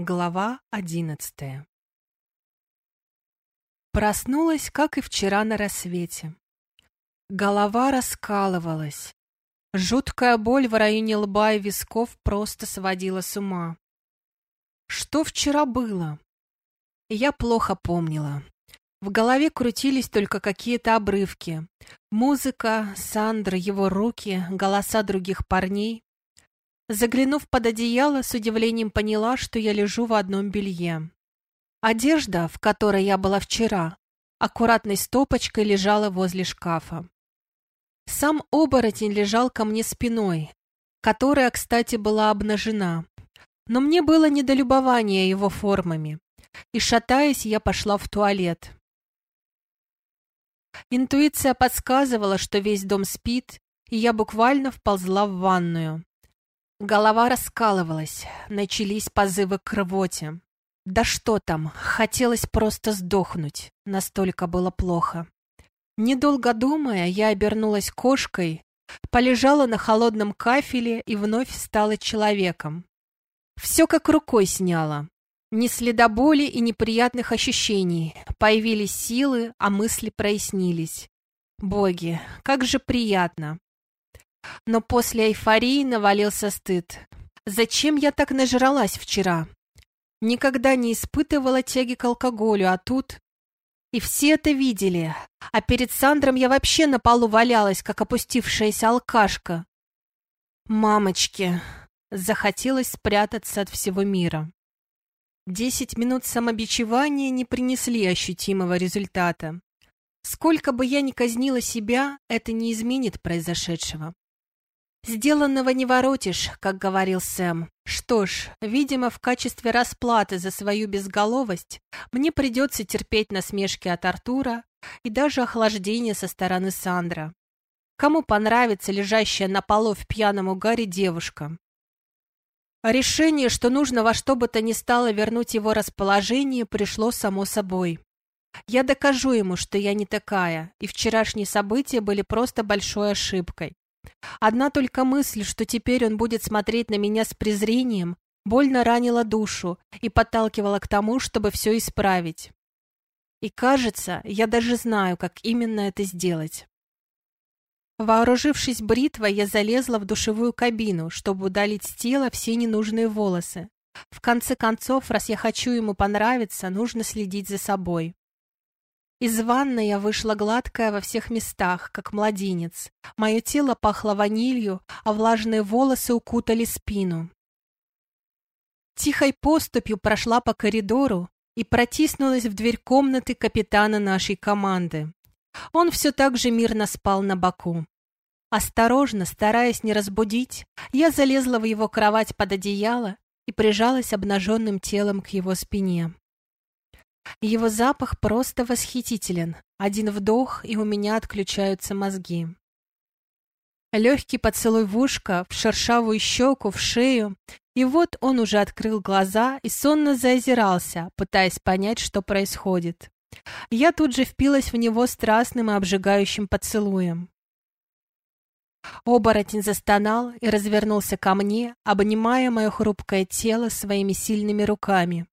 Глава одиннадцатая Проснулась, как и вчера на рассвете. Голова раскалывалась. Жуткая боль в районе лба и висков просто сводила с ума. Что вчера было? Я плохо помнила. В голове крутились только какие-то обрывки. Музыка, Сандра, его руки, голоса других парней. Заглянув под одеяло, с удивлением поняла, что я лежу в одном белье. Одежда, в которой я была вчера, аккуратной стопочкой лежала возле шкафа. Сам оборотень лежал ко мне спиной, которая, кстати, была обнажена. Но мне было недолюбование его формами, и, шатаясь, я пошла в туалет. Интуиция подсказывала, что весь дом спит, и я буквально вползла в ванную. Голова раскалывалась, начались позывы к рвоте. Да что там, хотелось просто сдохнуть, настолько было плохо. Недолго думая, я обернулась кошкой, полежала на холодном кафеле и вновь стала человеком. Все как рукой сняло. Ни следа боли и неприятных ощущений. Появились силы, а мысли прояснились. Боги, как же приятно. Но после эйфории навалился стыд. Зачем я так нажралась вчера? Никогда не испытывала тяги к алкоголю, а тут... И все это видели, а перед Сандром я вообще на полу валялась, как опустившаяся алкашка. Мамочки, захотелось спрятаться от всего мира. Десять минут самобичевания не принесли ощутимого результата. Сколько бы я ни казнила себя, это не изменит произошедшего. «Сделанного не воротишь», как говорил Сэм. Что ж, видимо, в качестве расплаты за свою безголовость мне придется терпеть насмешки от Артура и даже охлаждение со стороны Сандра. Кому понравится лежащая на полу в пьяном угаре девушка? Решение, что нужно во что бы то ни стало вернуть его расположение, пришло само собой. Я докажу ему, что я не такая, и вчерашние события были просто большой ошибкой. Одна только мысль, что теперь он будет смотреть на меня с презрением, больно ранила душу и подталкивала к тому, чтобы все исправить. И кажется, я даже знаю, как именно это сделать. Вооружившись бритвой, я залезла в душевую кабину, чтобы удалить с тела все ненужные волосы. В конце концов, раз я хочу ему понравиться, нужно следить за собой. Из ванной я вышла гладкая во всех местах, как младенец. Мое тело пахло ванилью, а влажные волосы укутали спину. Тихой поступью прошла по коридору и протиснулась в дверь комнаты капитана нашей команды. Он все так же мирно спал на боку. Осторожно, стараясь не разбудить, я залезла в его кровать под одеяло и прижалась обнаженным телом к его спине. Его запах просто восхитителен. Один вдох, и у меня отключаются мозги. Легкий поцелуй в ушко, в шершавую щеку, в шею, и вот он уже открыл глаза и сонно заозирался, пытаясь понять, что происходит. Я тут же впилась в него страстным и обжигающим поцелуем. Оборотень застонал и развернулся ко мне, обнимая мое хрупкое тело своими сильными руками.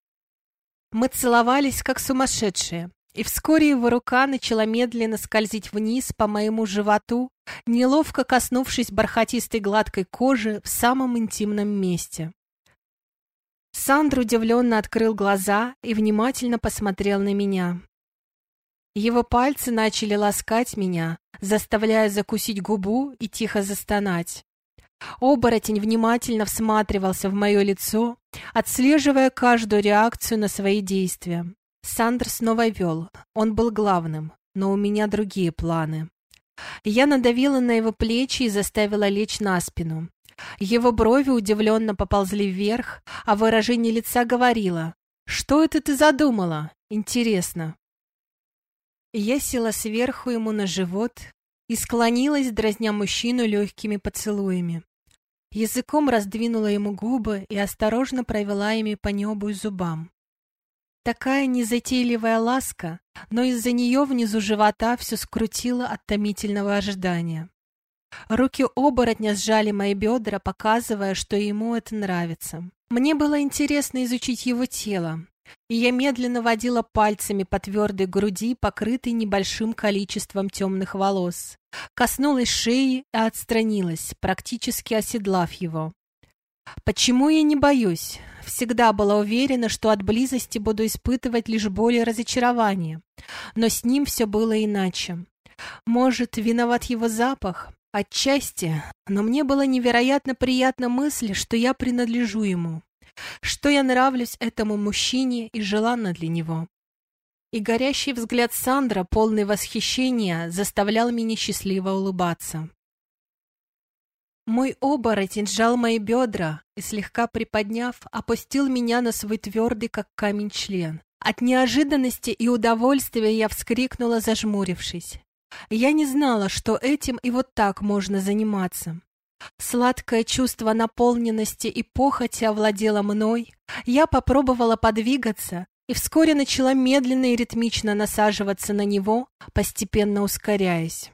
Мы целовались, как сумасшедшие, и вскоре его рука начала медленно скользить вниз по моему животу, неловко коснувшись бархатистой гладкой кожи в самом интимном месте. Сандр удивленно открыл глаза и внимательно посмотрел на меня. Его пальцы начали ласкать меня, заставляя закусить губу и тихо застонать. Оборотень внимательно всматривался в мое лицо, отслеживая каждую реакцию на свои действия. Сандр снова вел, он был главным, но у меня другие планы. Я надавила на его плечи и заставила лечь на спину. Его брови удивленно поползли вверх, а выражение лица говорило «Что это ты задумала? Интересно». Я села сверху ему на живот и склонилась, дразня мужчину легкими поцелуями. Языком раздвинула ему губы и осторожно провела ими по небу и зубам. Такая незатейливая ласка, но из-за нее внизу живота все скрутило от томительного ожидания. Руки оборотня сжали мои бедра, показывая, что ему это нравится. Мне было интересно изучить его тело, и я медленно водила пальцами по твердой груди, покрытой небольшим количеством темных волос. Коснулась шеи и отстранилась, практически оседлав его. Почему я не боюсь? Всегда была уверена, что от близости буду испытывать лишь боль и разочарование. Но с ним все было иначе. Может, виноват его запах? Отчасти, но мне было невероятно приятна мысль, что я принадлежу ему, что я нравлюсь этому мужчине и желанна для него. И горящий взгляд Сандра, полный восхищения, заставлял меня счастливо улыбаться. Мой оборотень сжал мои бедра и, слегка приподняв, опустил меня на свой твердый, как камень, член. От неожиданности и удовольствия я вскрикнула, зажмурившись. Я не знала, что этим и вот так можно заниматься. Сладкое чувство наполненности и похоти овладело мной. Я попробовала подвигаться и вскоре начала медленно и ритмично насаживаться на него, постепенно ускоряясь.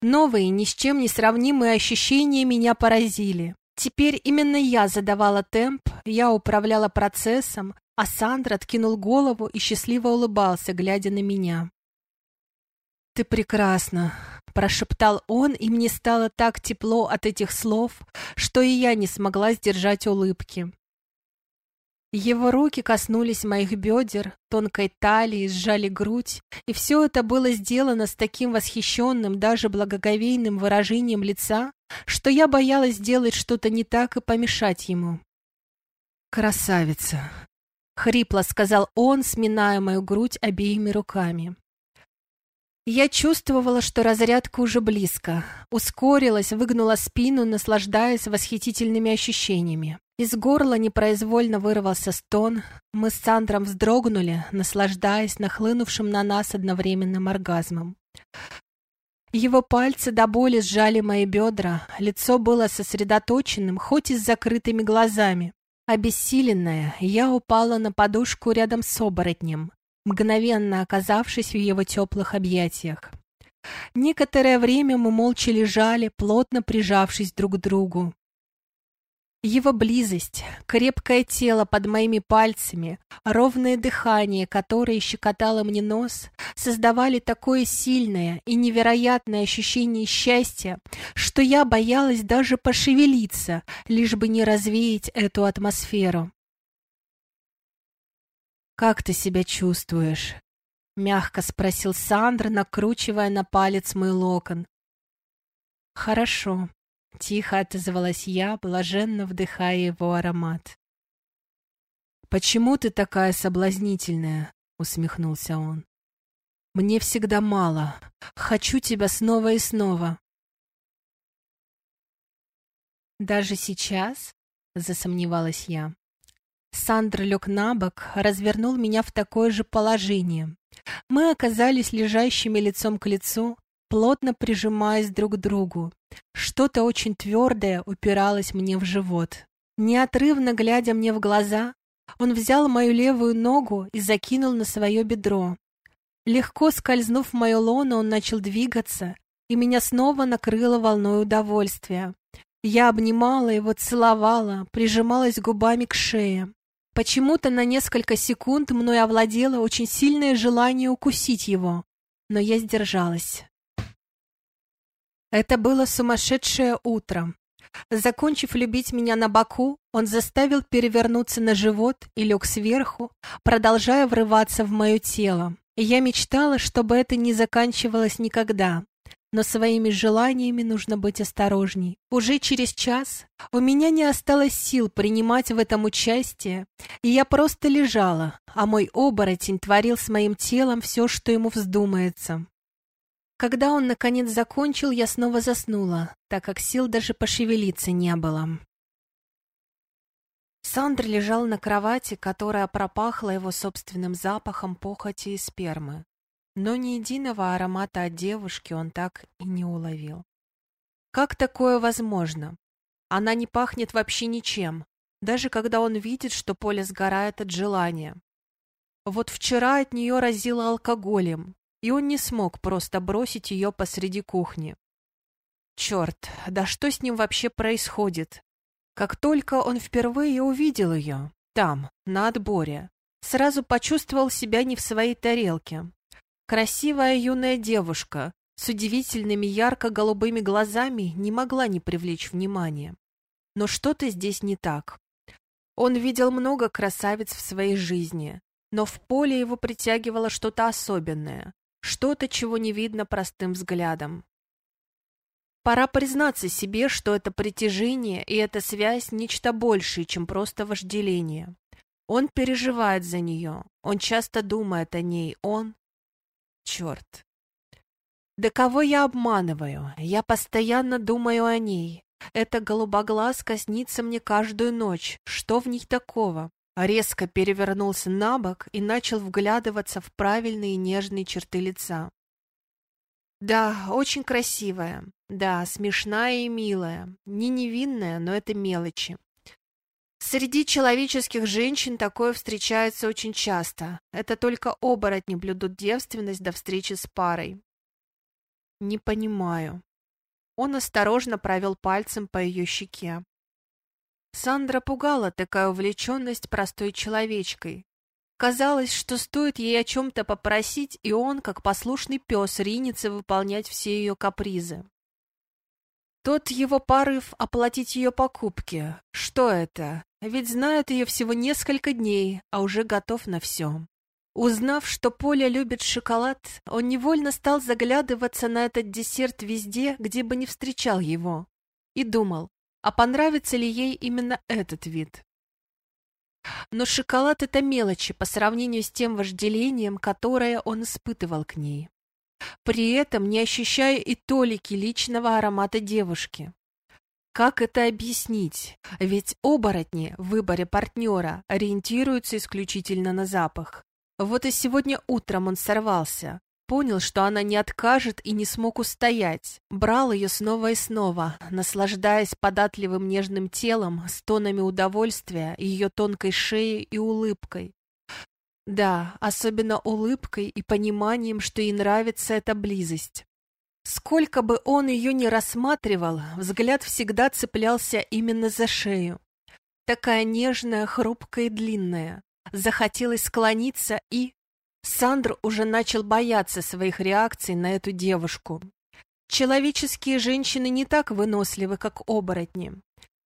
Новые, ни с чем не сравнимые ощущения меня поразили. Теперь именно я задавала темп, я управляла процессом, а Сандра откинул голову и счастливо улыбался, глядя на меня. «Ты прекрасна», — прошептал он, и мне стало так тепло от этих слов, что и я не смогла сдержать улыбки. Его руки коснулись моих бедер, тонкой талии, сжали грудь, и все это было сделано с таким восхищенным, даже благоговейным выражением лица, что я боялась сделать что-то не так и помешать ему. «Красавица!» — хрипло сказал он, сминая мою грудь обеими руками. Я чувствовала, что разрядка уже близко. Ускорилась, выгнула спину, наслаждаясь восхитительными ощущениями. Из горла непроизвольно вырвался стон. Мы с Сандром вздрогнули, наслаждаясь нахлынувшим на нас одновременным оргазмом. Его пальцы до боли сжали мои бедра, лицо было сосредоточенным, хоть и с закрытыми глазами. Обессиленная, я упала на подушку рядом с оборотнем, мгновенно оказавшись в его теплых объятиях. Некоторое время мы молча лежали, плотно прижавшись друг к другу. Его близость, крепкое тело под моими пальцами, ровное дыхание, которое щекотало мне нос, создавали такое сильное и невероятное ощущение счастья, что я боялась даже пошевелиться, лишь бы не развеять эту атмосферу. «Как ты себя чувствуешь?» — мягко спросил Сандра, накручивая на палец мой локон. «Хорошо», Тихо отозвалась я, блаженно вдыхая его аромат. «Почему ты такая соблазнительная?» — усмехнулся он. «Мне всегда мало. Хочу тебя снова и снова». «Даже сейчас?» — засомневалась я. Сандр лег на бок, развернул меня в такое же положение. Мы оказались лежащими лицом к лицу, плотно прижимаясь друг к другу. Что-то очень твердое упиралось мне в живот. Неотрывно глядя мне в глаза, он взял мою левую ногу и закинул на свое бедро. Легко скользнув в мое лоно, он начал двигаться, и меня снова накрыло волной удовольствия. Я обнимала его, целовала, прижималась губами к шее. Почему-то на несколько секунд мной овладело очень сильное желание укусить его, но я сдержалась. Это было сумасшедшее утро. Закончив любить меня на боку, он заставил перевернуться на живот и лег сверху, продолжая врываться в мое тело. Я мечтала, чтобы это не заканчивалось никогда. Но своими желаниями нужно быть осторожней. Уже через час у меня не осталось сил принимать в этом участие, и я просто лежала, а мой оборотень творил с моим телом все, что ему вздумается. Когда он, наконец, закончил, я снова заснула, так как сил даже пошевелиться не было. Сандр лежал на кровати, которая пропахла его собственным запахом похоти и спермы. Но ни единого аромата от девушки он так и не уловил. Как такое возможно? Она не пахнет вообще ничем, даже когда он видит, что поле сгорает от желания. Вот вчера от нее разило алкоголем, и он не смог просто бросить ее посреди кухни. Черт, да что с ним вообще происходит? Как только он впервые увидел ее, там, на отборе, сразу почувствовал себя не в своей тарелке. Красивая юная девушка с удивительными ярко-голубыми глазами не могла не привлечь внимания. Но что-то здесь не так. Он видел много красавиц в своей жизни, но в поле его притягивало что-то особенное, что-то, чего не видно простым взглядом. Пора признаться себе, что это притяжение и эта связь – нечто большее, чем просто вожделение. Он переживает за нее, он часто думает о ней, он... Черт. Да кого я обманываю? Я постоянно думаю о ней. Эта голубоглазка снится мне каждую ночь. Что в них такого? Резко перевернулся на бок и начал вглядываться в правильные нежные черты лица. Да, очень красивая. Да, смешная и милая. Не невинная, но это мелочи. Среди человеческих женщин такое встречается очень часто. Это только оборотни блюдут девственность до встречи с парой. Не понимаю. Он осторожно провел пальцем по ее щеке. Сандра пугала такая увлеченность простой человечкой. Казалось, что стоит ей о чем-то попросить, и он, как послушный пес, ринется выполнять все ее капризы. Тот его порыв оплатить ее покупки. Что это? Ведь знает ее всего несколько дней, а уже готов на все. Узнав, что Поля любит шоколад, он невольно стал заглядываться на этот десерт везде, где бы не встречал его, и думал, а понравится ли ей именно этот вид. Но шоколад — это мелочи по сравнению с тем вожделением, которое он испытывал к ней. При этом не ощущая и толики личного аромата девушки. Как это объяснить? Ведь оборотни в выборе партнера ориентируются исключительно на запах. Вот и сегодня утром он сорвался. Понял, что она не откажет и не смог устоять. Брал ее снова и снова, наслаждаясь податливым нежным телом, стонами удовольствия, ее тонкой шеей и улыбкой. Да, особенно улыбкой и пониманием, что ей нравится эта близость. Сколько бы он ее ни рассматривал, взгляд всегда цеплялся именно за шею. Такая нежная, хрупкая и длинная. Захотелось склониться и... Сандр уже начал бояться своих реакций на эту девушку. Человеческие женщины не так выносливы, как оборотни.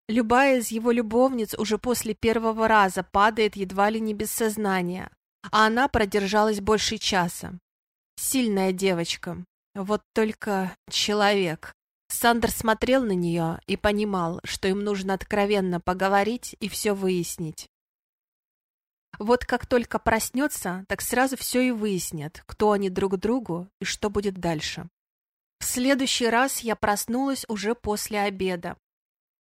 Любая из его любовниц уже после первого раза падает едва ли не без сознания, а она продержалась больше часа. Сильная девочка. Вот только человек. Сандер смотрел на нее и понимал, что им нужно откровенно поговорить и все выяснить. Вот как только проснется, так сразу все и выяснят, кто они друг другу и что будет дальше. В следующий раз я проснулась уже после обеда.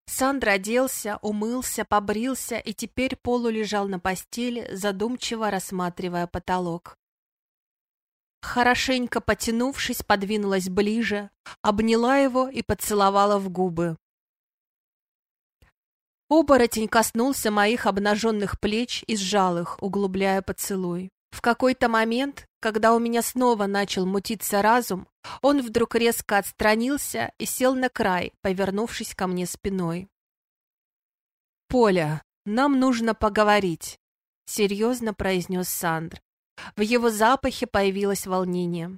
Сандра оделся, умылся, побрился и теперь полулежал на постели, задумчиво рассматривая потолок. Хорошенько потянувшись, подвинулась ближе, обняла его и поцеловала в губы. Оборотень коснулся моих обнаженных плеч и сжал их, углубляя поцелуй. В какой-то момент, когда у меня снова начал мутиться разум, он вдруг резко отстранился и сел на край, повернувшись ко мне спиной. «Поля, нам нужно поговорить», — серьезно произнес Сандр. В его запахе появилось волнение.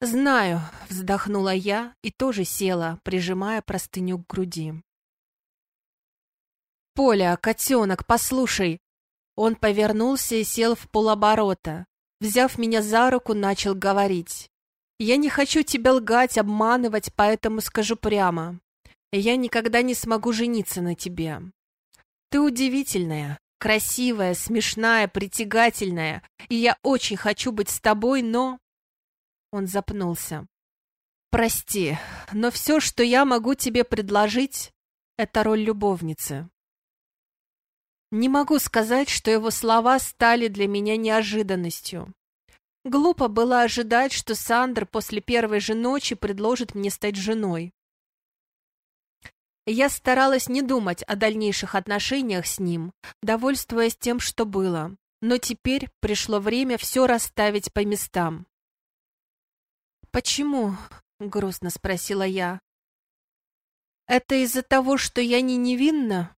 «Знаю», — вздохнула я и тоже села, прижимая простыню к груди. «Поля, котенок, послушай!» Он повернулся и сел в полоборота. Взяв меня за руку, начал говорить. «Я не хочу тебя лгать, обманывать, поэтому скажу прямо. Я никогда не смогу жениться на тебе. Ты удивительная, красивая, смешная, притягательная, и я очень хочу быть с тобой, но...» Он запнулся. «Прости, но все, что я могу тебе предложить, это роль любовницы». Не могу сказать, что его слова стали для меня неожиданностью. Глупо было ожидать, что Сандр после первой же ночи предложит мне стать женой. Я старалась не думать о дальнейших отношениях с ним, довольствуясь тем, что было. Но теперь пришло время все расставить по местам. «Почему?» — грустно спросила я. Это из-за того, что я не невинна?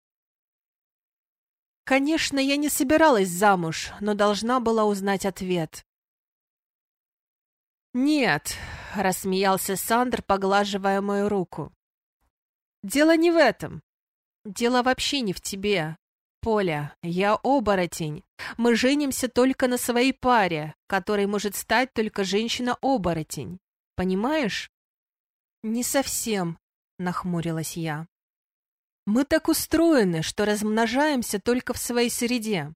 Конечно, я не собиралась замуж, но должна была узнать ответ. «Нет», — рассмеялся Сандр, поглаживая мою руку. «Дело не в этом. Дело вообще не в тебе. Поля, я оборотень. Мы женимся только на своей паре, которой может стать только женщина-оборотень. Понимаешь?» «Не совсем», — нахмурилась я. «Мы так устроены, что размножаемся только в своей среде.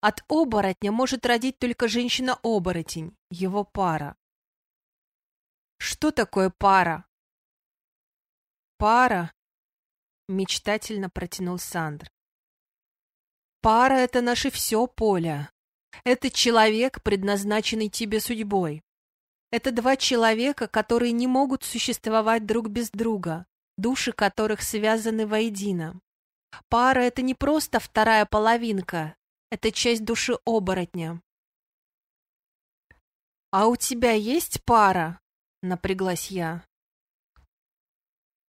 От оборотня может родить только женщина-оборотень, его пара. Что такое пара? Пара, мечтательно протянул Сандр. Пара — это наше все поле. Это человек, предназначенный тебе судьбой. Это два человека, которые не могут существовать друг без друга, души которых связаны воедино. Пара — это не просто вторая половинка, это часть души оборотня. «А у тебя есть пара?» напряглась я.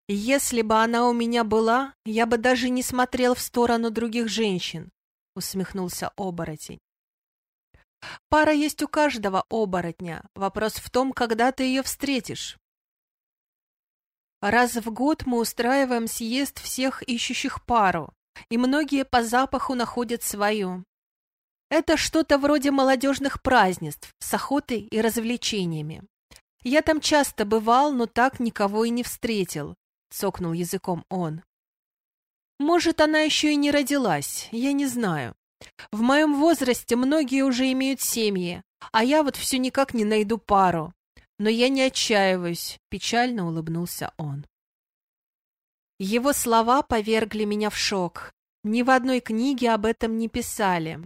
«Если бы она у меня была, я бы даже не смотрел в сторону других женщин», — усмехнулся оборотень. «Пара есть у каждого оборотня. Вопрос в том, когда ты ее встретишь. Раз в год мы устраиваем съезд всех ищущих пару, и многие по запаху находят свою. Это что-то вроде молодежных празднеств с охотой и развлечениями. «Я там часто бывал, но так никого и не встретил», — цокнул языком он. «Может, она еще и не родилась, я не знаю. В моем возрасте многие уже имеют семьи, а я вот все никак не найду пару. Но я не отчаиваюсь», — печально улыбнулся он. Его слова повергли меня в шок. Ни в одной книге об этом не писали.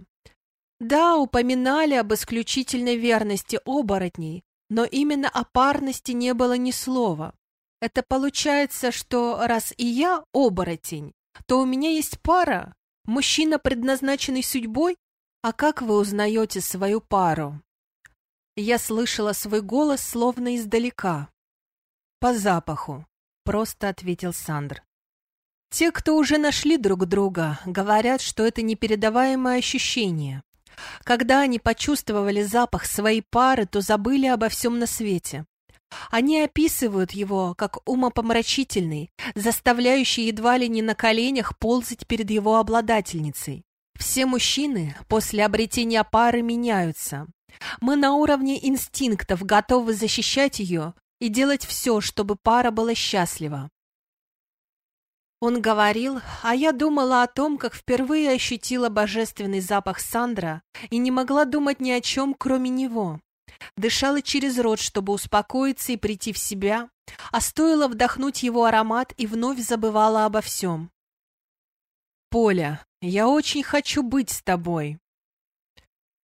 Да, упоминали об исключительной верности оборотней, но именно о парности не было ни слова. Это получается, что раз и я оборотень, то у меня есть пара, мужчина, предназначенный судьбой? А как вы узнаете свою пару? Я слышала свой голос словно издалека. По запаху, просто ответил Сандр. Те, кто уже нашли друг друга, говорят, что это непередаваемое ощущение. Когда они почувствовали запах своей пары, то забыли обо всем на свете. Они описывают его как умопомрачительный, заставляющий едва ли не на коленях ползать перед его обладательницей. Все мужчины после обретения пары меняются. Мы на уровне инстинктов готовы защищать ее и делать все, чтобы пара была счастлива. Он говорил, а я думала о том, как впервые ощутила божественный запах Сандра и не могла думать ни о чем, кроме него. Дышала через рот, чтобы успокоиться и прийти в себя, а стоило вдохнуть его аромат и вновь забывала обо всем. «Поля, я очень хочу быть с тобой».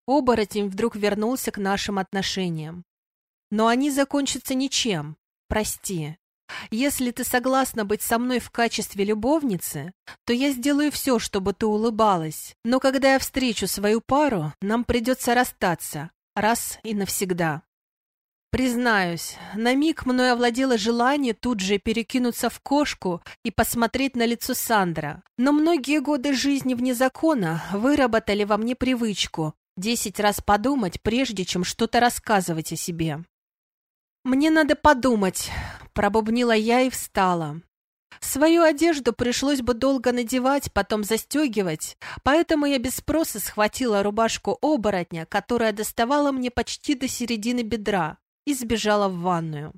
Оборотень вдруг вернулся к нашим отношениям. Но они закончатся ничем. Прости, если ты согласна быть со мной в качестве любовницы, то я сделаю все, чтобы ты улыбалась. Но когда я встречу свою пару, нам придется расстаться. Раз и навсегда. Признаюсь, на миг мной овладело желание тут же перекинуться в кошку и посмотреть на лицо Сандра. Но многие годы жизни вне закона выработали во мне привычку десять раз подумать, прежде чем что-то рассказывать о себе. «Мне надо подумать», — пробубнила я и встала. Свою одежду пришлось бы долго надевать, потом застегивать, поэтому я без спроса схватила рубашку оборотня, которая доставала мне почти до середины бедра, и сбежала в ванную.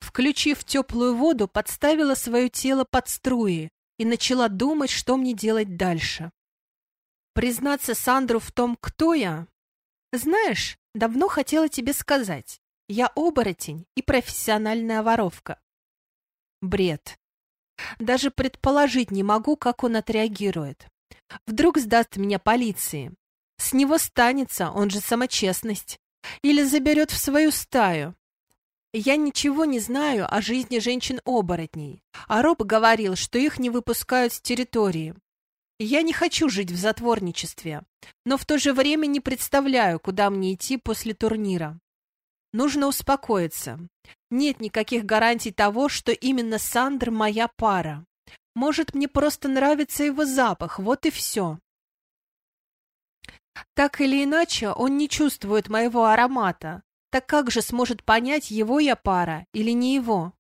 Включив теплую воду, подставила свое тело под струи и начала думать, что мне делать дальше. Признаться Сандру в том, кто я? Знаешь, давно хотела тебе сказать. Я оборотень и профессиональная воровка. Бред. Даже предположить не могу, как он отреагирует. Вдруг сдаст меня полиции. С него станется, он же самочестность. Или заберет в свою стаю. Я ничего не знаю о жизни женщин-оборотней, а Роб говорил, что их не выпускают с территории. Я не хочу жить в затворничестве, но в то же время не представляю, куда мне идти после турнира. Нужно успокоиться. Нет никаких гарантий того, что именно Сандр моя пара. Может, мне просто нравится его запах, вот и все. Так или иначе, он не чувствует моего аромата. Так как же сможет понять, его я пара или не его?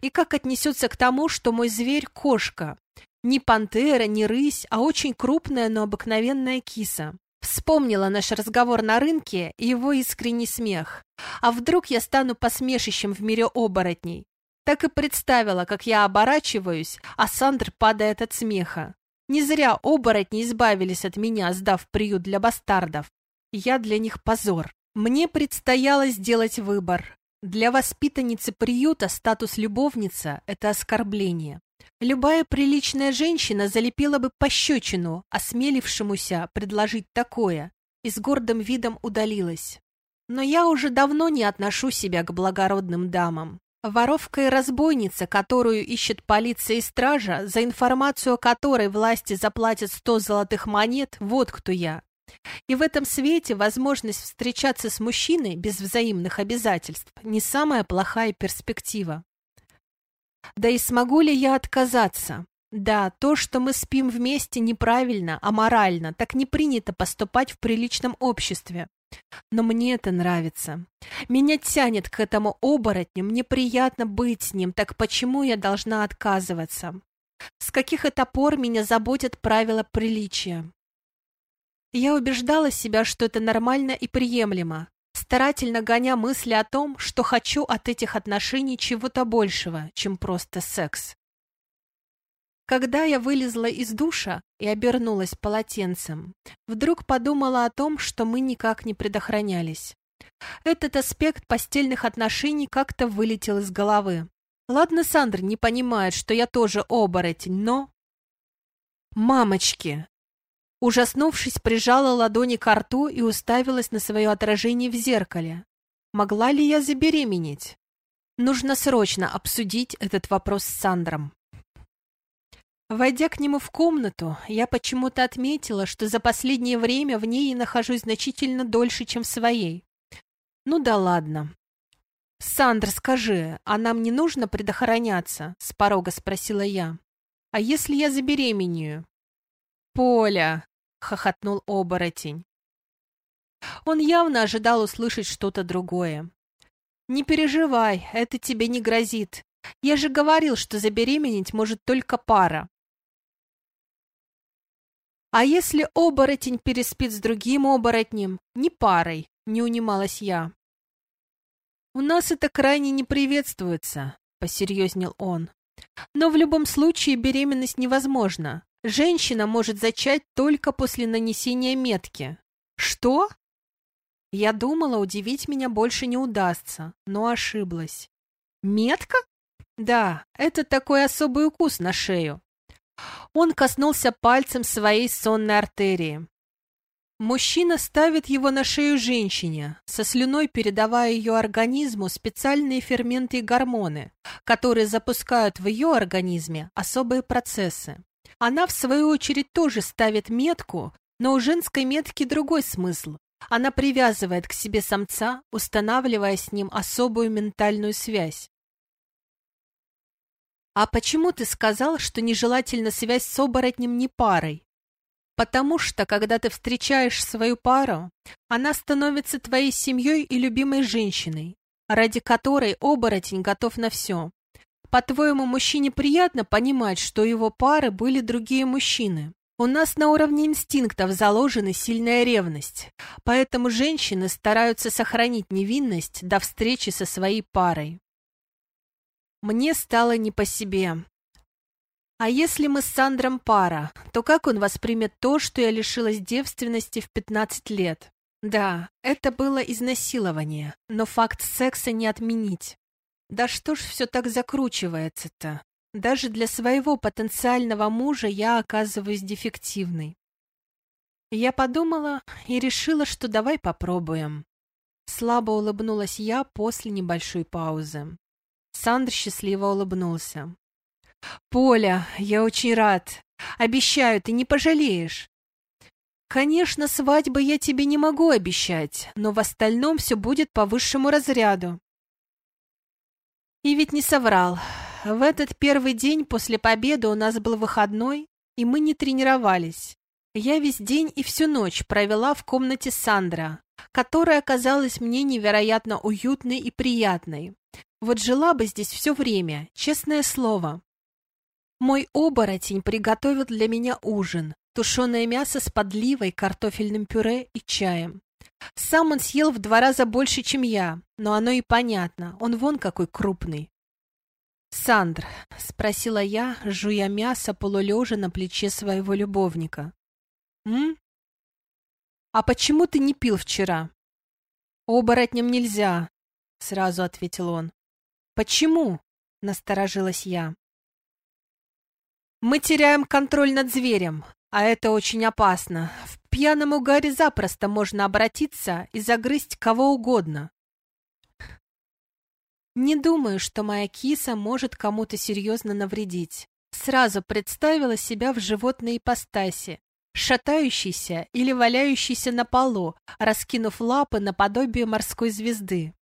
И как отнесется к тому, что мой зверь — кошка? Не пантера, не рысь, а очень крупная, но обыкновенная киса. Вспомнила наш разговор на рынке и его искренний смех. А вдруг я стану посмешищем в мире оборотней? Так и представила, как я оборачиваюсь, а Сандр падает от смеха. Не зря оборотни избавились от меня, сдав приют для бастардов. Я для них позор. Мне предстояло сделать выбор. Для воспитанницы приюта статус любовница – это оскорбление. Любая приличная женщина залепила бы пощечину, осмелившемуся предложить такое, и с гордым видом удалилась. Но я уже давно не отношу себя к благородным дамам. Воровка и разбойница, которую ищет полиция и стража, за информацию о которой власти заплатят сто золотых монет, вот кто я. И в этом свете возможность встречаться с мужчиной без взаимных обязательств не самая плохая перспектива. Да и смогу ли я отказаться? Да, то, что мы спим вместе, неправильно, аморально, так не принято поступать в приличном обществе. Но мне это нравится. Меня тянет к этому оборотню, мне приятно быть с ним, так почему я должна отказываться? С каких это пор меня заботят правила приличия? Я убеждала себя, что это нормально и приемлемо, старательно гоня мысли о том, что хочу от этих отношений чего-то большего, чем просто секс. Когда я вылезла из душа и обернулась полотенцем, вдруг подумала о том, что мы никак не предохранялись. Этот аспект постельных отношений как-то вылетел из головы. Ладно, Сандр не понимает, что я тоже оборотень, но... Мамочки! Ужаснувшись, прижала ладони к рту и уставилась на свое отражение в зеркале. Могла ли я забеременеть? Нужно срочно обсудить этот вопрос с Сандром. Войдя к нему в комнату, я почему-то отметила, что за последнее время в ней нахожусь значительно дольше, чем в своей. Ну да ладно. «Сандр, скажи, а нам не нужно предохраняться?» — с порога спросила я. «А если я забеременею?» «Поля!» — хохотнул оборотень. Он явно ожидал услышать что-то другое. «Не переживай, это тебе не грозит. Я же говорил, что забеременеть может только пара. А если оборотень переспит с другим оборотнем, не парой, не унималась я. У нас это крайне не приветствуется, посерьезнел он. Но в любом случае беременность невозможна. Женщина может зачать только после нанесения метки. Что? Я думала, удивить меня больше не удастся, но ошиблась. Метка? Да, это такой особый укус на шею. Он коснулся пальцем своей сонной артерии. Мужчина ставит его на шею женщине, со слюной передавая ее организму специальные ферменты и гормоны, которые запускают в ее организме особые процессы. Она, в свою очередь, тоже ставит метку, но у женской метки другой смысл. Она привязывает к себе самца, устанавливая с ним особую ментальную связь. «А почему ты сказал, что нежелательно связь с оборотнем не парой?» «Потому что, когда ты встречаешь свою пару, она становится твоей семьей и любимой женщиной, ради которой оборотень готов на все. По-твоему, мужчине приятно понимать, что его пары были другие мужчины?» У нас на уровне инстинктов заложена сильная ревность, поэтому женщины стараются сохранить невинность до встречи со своей парой. Мне стало не по себе. А если мы с Сандром пара, то как он воспримет то, что я лишилась девственности в 15 лет? Да, это было изнасилование, но факт секса не отменить. Да что ж все так закручивается-то? Даже для своего потенциального мужа я оказываюсь дефективной. Я подумала и решила, что давай попробуем. Слабо улыбнулась я после небольшой паузы. Сандр счастливо улыбнулся. «Поля, я очень рад. Обещаю, ты не пожалеешь». «Конечно, свадьбы я тебе не могу обещать, но в остальном все будет по высшему разряду». И ведь не соврал. в этот первый день после победы у нас был выходной, и мы не тренировались. Я весь день и всю ночь провела в комнате Сандра, которая оказалась мне невероятно уютной и приятной. Вот жила бы здесь все время, честное слово. Мой оборотень приготовил для меня ужин, тушеное мясо с подливой, картофельным пюре и чаем. Сам он съел в два раза больше, чем я, но оно и понятно, он вон какой крупный. «Сандр», — спросила я, жуя мясо полулежа на плече своего любовника. «М? А почему ты не пил вчера?» «Оборотням нельзя», — сразу ответил он. «Почему?» — насторожилась я. «Мы теряем контроль над зверем, а это очень опасно. В пьяном угаре запросто можно обратиться и загрызть кого угодно. Не думаю, что моя киса может кому-то серьезно навредить. Сразу представила себя в животной ипостаси, шатающейся или валяющейся на полу, раскинув лапы наподобие морской звезды.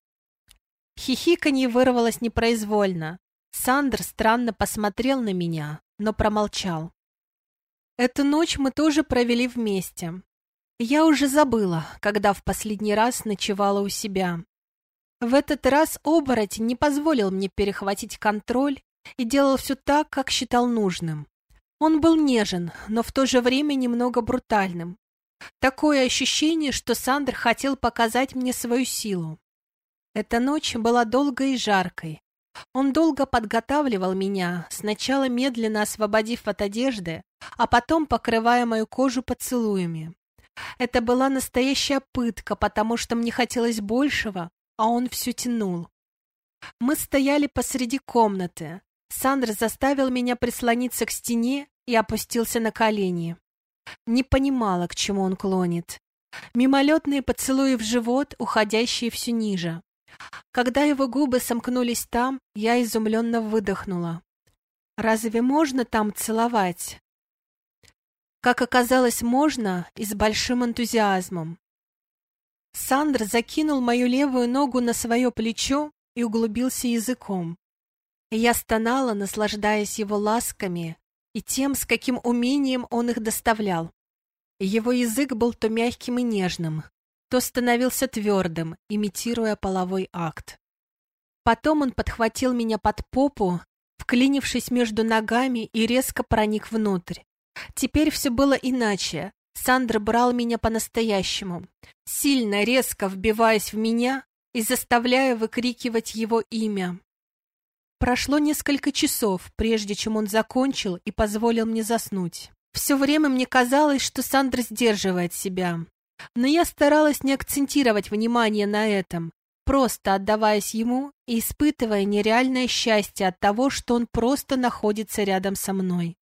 Хихиканье вырвалось непроизвольно. Сандр странно посмотрел на меня, но промолчал. Эту ночь мы тоже провели вместе. Я уже забыла, когда в последний раз ночевала у себя. В этот раз оборотень не позволил мне перехватить контроль и делал все так, как считал нужным. Он был нежен, но в то же время немного брутальным. Такое ощущение, что Сандр хотел показать мне свою силу. Эта ночь была долгой и жаркой. Он долго подготавливал меня, сначала медленно освободив от одежды, а потом покрывая мою кожу поцелуями. Это была настоящая пытка, потому что мне хотелось большего, а он все тянул. Мы стояли посреди комнаты. Сандр заставил меня прислониться к стене и опустился на колени. Не понимала, к чему он клонит. Мимолетные поцелуи в живот, уходящие все ниже. Когда его губы сомкнулись там, я изумленно выдохнула. «Разве можно там целовать?» Как оказалось, можно и с большим энтузиазмом. Сандр закинул мою левую ногу на свое плечо и углубился языком. Я стонала, наслаждаясь его ласками и тем, с каким умением он их доставлял. Его язык был то мягким и нежным, то становился твердым, имитируя половой акт. Потом он подхватил меня под попу, вклинившись между ногами и резко проник внутрь. Теперь все было иначе. Сандра брал меня по-настоящему, сильно, резко вбиваясь в меня и заставляя выкрикивать его имя. Прошло несколько часов, прежде чем он закончил и позволил мне заснуть. Все время мне казалось, что Сандра сдерживает себя. Но я старалась не акцентировать внимание на этом, просто отдаваясь ему и испытывая нереальное счастье от того, что он просто находится рядом со мной.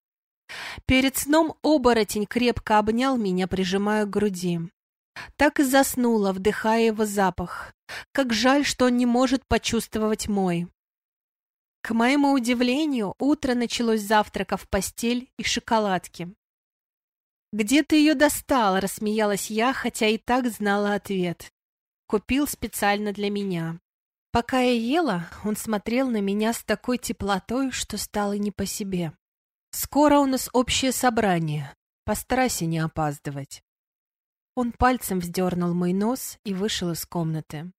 Перед сном оборотень крепко обнял меня, прижимая к груди. Так и заснула, вдыхая его запах. Как жаль, что он не может почувствовать мой. К моему удивлению, утро началось с завтрака в постель и шоколадки. «Где ты ее достал?» — рассмеялась я, хотя и так знала ответ. Купил специально для меня. Пока я ела, он смотрел на меня с такой теплотой, что стало не по себе. «Скоро у нас общее собрание. Постарайся не опаздывать». Он пальцем вздернул мой нос и вышел из комнаты.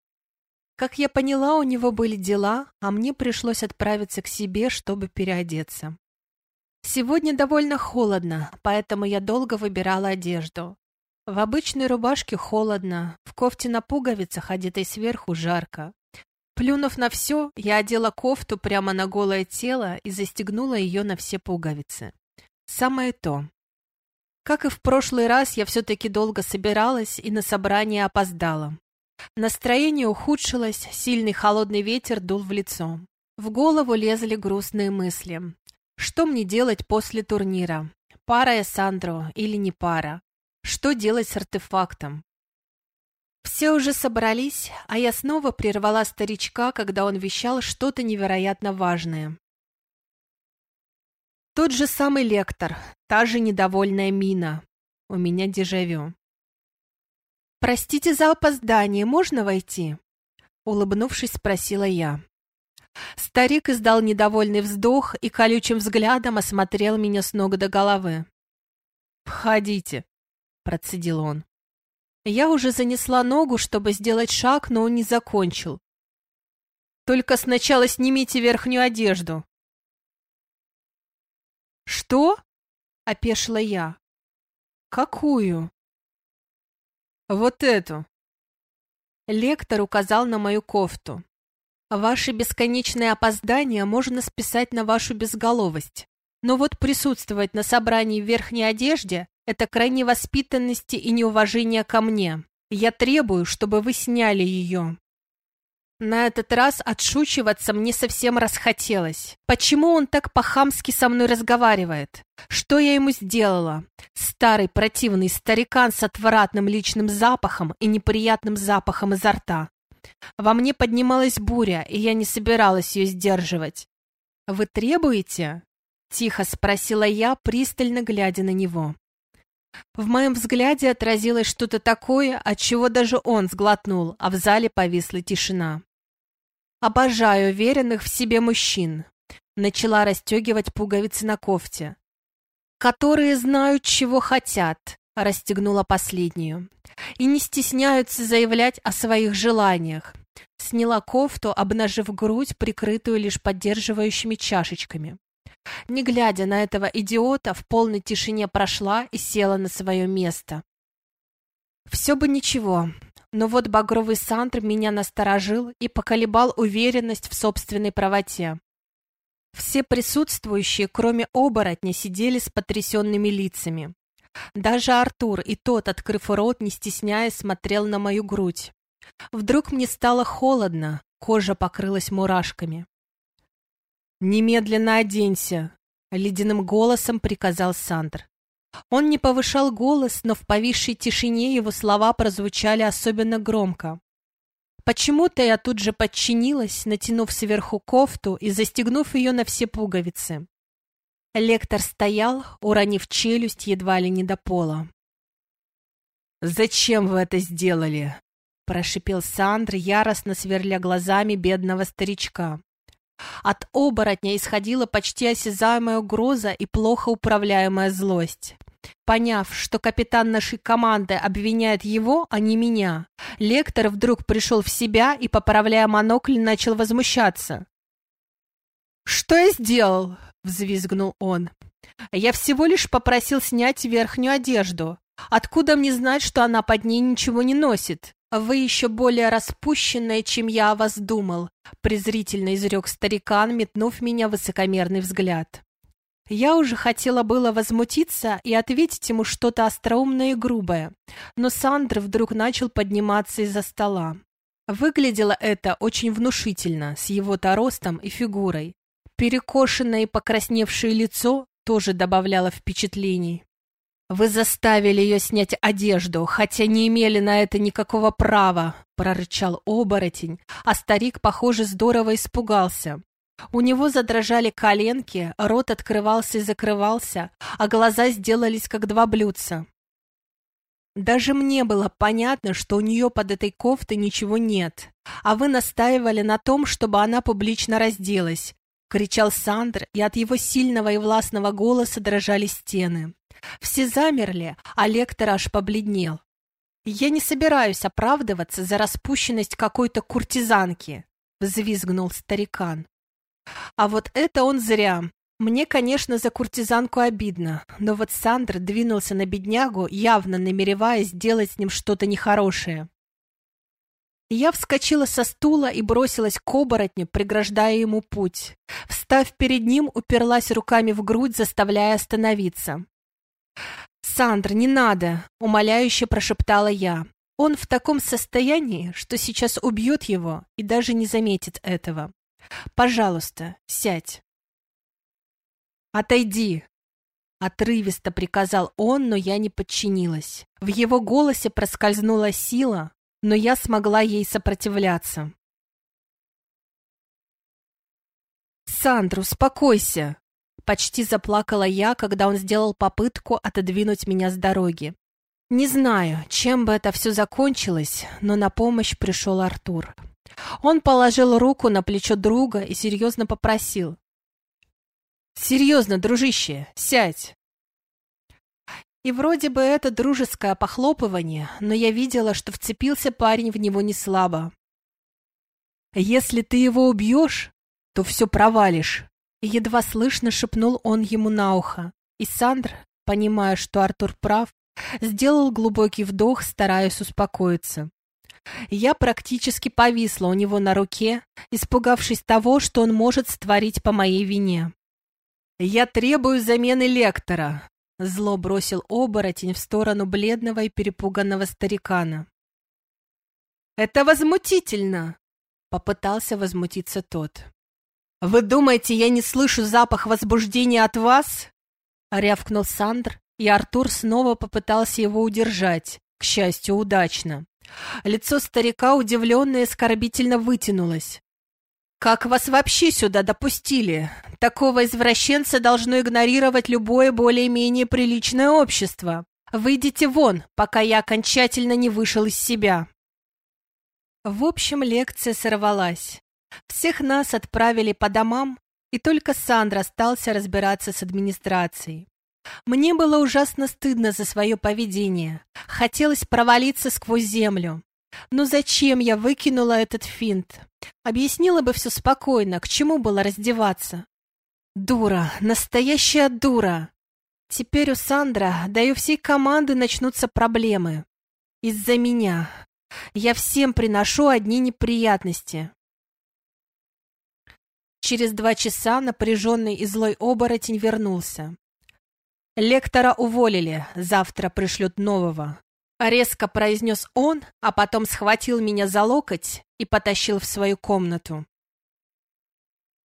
Как я поняла, у него были дела, а мне пришлось отправиться к себе, чтобы переодеться. Сегодня довольно холодно, поэтому я долго выбирала одежду. В обычной рубашке холодно, в кофте на пуговицах, одетой сверху, жарко. Плюнув на все, я одела кофту прямо на голое тело и застегнула ее на все пуговицы. Самое то. Как и в прошлый раз, я все-таки долго собиралась и на собрание опоздала. Настроение ухудшилось, сильный холодный ветер дул в лицо. В голову лезли грустные мысли. Что мне делать после турнира? Пара я Сандро или не пара? Что делать с артефактом? Все уже собрались, а я снова прервала старичка, когда он вещал что-то невероятно важное. Тот же самый лектор, та же недовольная мина. У меня дежавю. «Простите за опоздание, можно войти?» Улыбнувшись, спросила я. Старик издал недовольный вздох и колючим взглядом осмотрел меня с ног до головы. «Входите», — процедил он. Я уже занесла ногу, чтобы сделать шаг, но он не закончил. «Только сначала снимите верхнюю одежду». «Что?» — опешила я. «Какую?» «Вот эту». Лектор указал на мою кофту. Ваше бесконечное опоздание можно списать на вашу безголовость. Но вот присутствовать на собрании в верхней одежде – это крайне воспитанности и неуважение ко мне. Я требую, чтобы вы сняли ее. На этот раз отшучиваться мне совсем расхотелось. Почему он так по-хамски со мной разговаривает? Что я ему сделала? Старый противный старикан с отвратным личным запахом и неприятным запахом изо рта. Во мне поднималась буря, и я не собиралась ее сдерживать. «Вы требуете?» — тихо спросила я, пристально глядя на него. В моем взгляде отразилось что-то такое, от чего даже он сглотнул, а в зале повисла тишина. «Обожаю уверенных в себе мужчин», — начала расстегивать пуговицы на кофте. «Которые знают, чего хотят», — расстегнула последнюю и не стесняются заявлять о своих желаниях. Сняла кофту, обнажив грудь, прикрытую лишь поддерживающими чашечками. Не глядя на этого идиота, в полной тишине прошла и села на свое место. Все бы ничего, но вот багровый сантр меня насторожил и поколебал уверенность в собственной правоте. Все присутствующие, кроме оборотня, сидели с потрясенными лицами. Даже Артур и тот, открыв рот, не стесняясь, смотрел на мою грудь. Вдруг мне стало холодно, кожа покрылась мурашками. «Немедленно оденься!» — ледяным голосом приказал Сандр. Он не повышал голос, но в повисшей тишине его слова прозвучали особенно громко. Почему-то я тут же подчинилась, натянув сверху кофту и застегнув ее на все пуговицы. Лектор стоял, уронив челюсть едва ли не до пола. «Зачем вы это сделали?» — прошипел Сандр, яростно сверля глазами бедного старичка. От оборотня исходила почти осязаемая угроза и плохо управляемая злость. Поняв, что капитан нашей команды обвиняет его, а не меня, лектор вдруг пришел в себя и, поправляя монокль, начал возмущаться. «Что я сделал?» — взвизгнул он. «Я всего лишь попросил снять верхнюю одежду. Откуда мне знать, что она под ней ничего не носит? Вы еще более распущенная, чем я о вас думал», — презрительно изрек старикан, метнув меня высокомерный взгляд. Я уже хотела было возмутиться и ответить ему что-то остроумное и грубое, но Сандр вдруг начал подниматься из-за стола. Выглядело это очень внушительно, с его-то ростом и фигурой. Перекошенное и покрасневшее лицо тоже добавляло впечатлений. «Вы заставили ее снять одежду, хотя не имели на это никакого права», — прорычал оборотень, а старик, похоже, здорово испугался. У него задрожали коленки, рот открывался и закрывался, а глаза сделались как два блюдца. Даже мне было понятно, что у нее под этой кофтой ничего нет, а вы настаивали на том, чтобы она публично разделась, кричал Сандр, и от его сильного и властного голоса дрожали стены. Все замерли, а лектор аж побледнел. «Я не собираюсь оправдываться за распущенность какой-то куртизанки», — взвизгнул старикан. «А вот это он зря. Мне, конечно, за куртизанку обидно, но вот Сандр двинулся на беднягу, явно намереваясь сделать с ним что-то нехорошее. Я вскочила со стула и бросилась к оборотню, преграждая ему путь. Встав перед ним, уперлась руками в грудь, заставляя остановиться. «Сандр, не надо!» — умоляюще прошептала я. «Он в таком состоянии, что сейчас убьет его и даже не заметит этого. Пожалуйста, сядь». «Отойди!» Отрывисто приказал он, но я не подчинилась. В его голосе проскользнула сила, но я смогла ей сопротивляться. «Сандра, успокойся!» Почти заплакала я, когда он сделал попытку отодвинуть меня с дороги. Не знаю, чем бы это все закончилось, но на помощь пришел Артур. Он положил руку на плечо друга и серьезно попросил. «Серьезно, дружище, сядь!» И вроде бы это дружеское похлопывание, но я видела, что вцепился парень в него не слабо. «Если ты его убьешь, то все провалишь», — едва слышно шепнул он ему на ухо. И Сандр, понимая, что Артур прав, сделал глубокий вдох, стараясь успокоиться. Я практически повисла у него на руке, испугавшись того, что он может створить по моей вине. «Я требую замены лектора», — зло бросил оборотень в сторону бледного и перепуганного старикана. «Это возмутительно!» — попытался возмутиться тот. «Вы думаете, я не слышу запах возбуждения от вас?» — рявкнул Сандр, и Артур снова попытался его удержать, к счастью, удачно. Лицо старика удивленно и оскорбительно вытянулось. «Как вас вообще сюда допустили? Такого извращенца должно игнорировать любое более-менее приличное общество. Выйдите вон, пока я окончательно не вышел из себя». В общем, лекция сорвалась. Всех нас отправили по домам, и только Сандра остался разбираться с администрацией. Мне было ужасно стыдно за свое поведение. Хотелось провалиться сквозь землю. Но зачем я выкинула этот финт? Объяснила бы все спокойно, к чему было раздеваться. Дура, настоящая дура. Теперь у Сандра, да и у всей команды начнутся проблемы. Из-за меня. Я всем приношу одни неприятности. Через два часа напряженный и злой оборотень вернулся. «Лектора уволили, завтра пришлют нового», — резко произнес он, а потом схватил меня за локоть и потащил в свою комнату.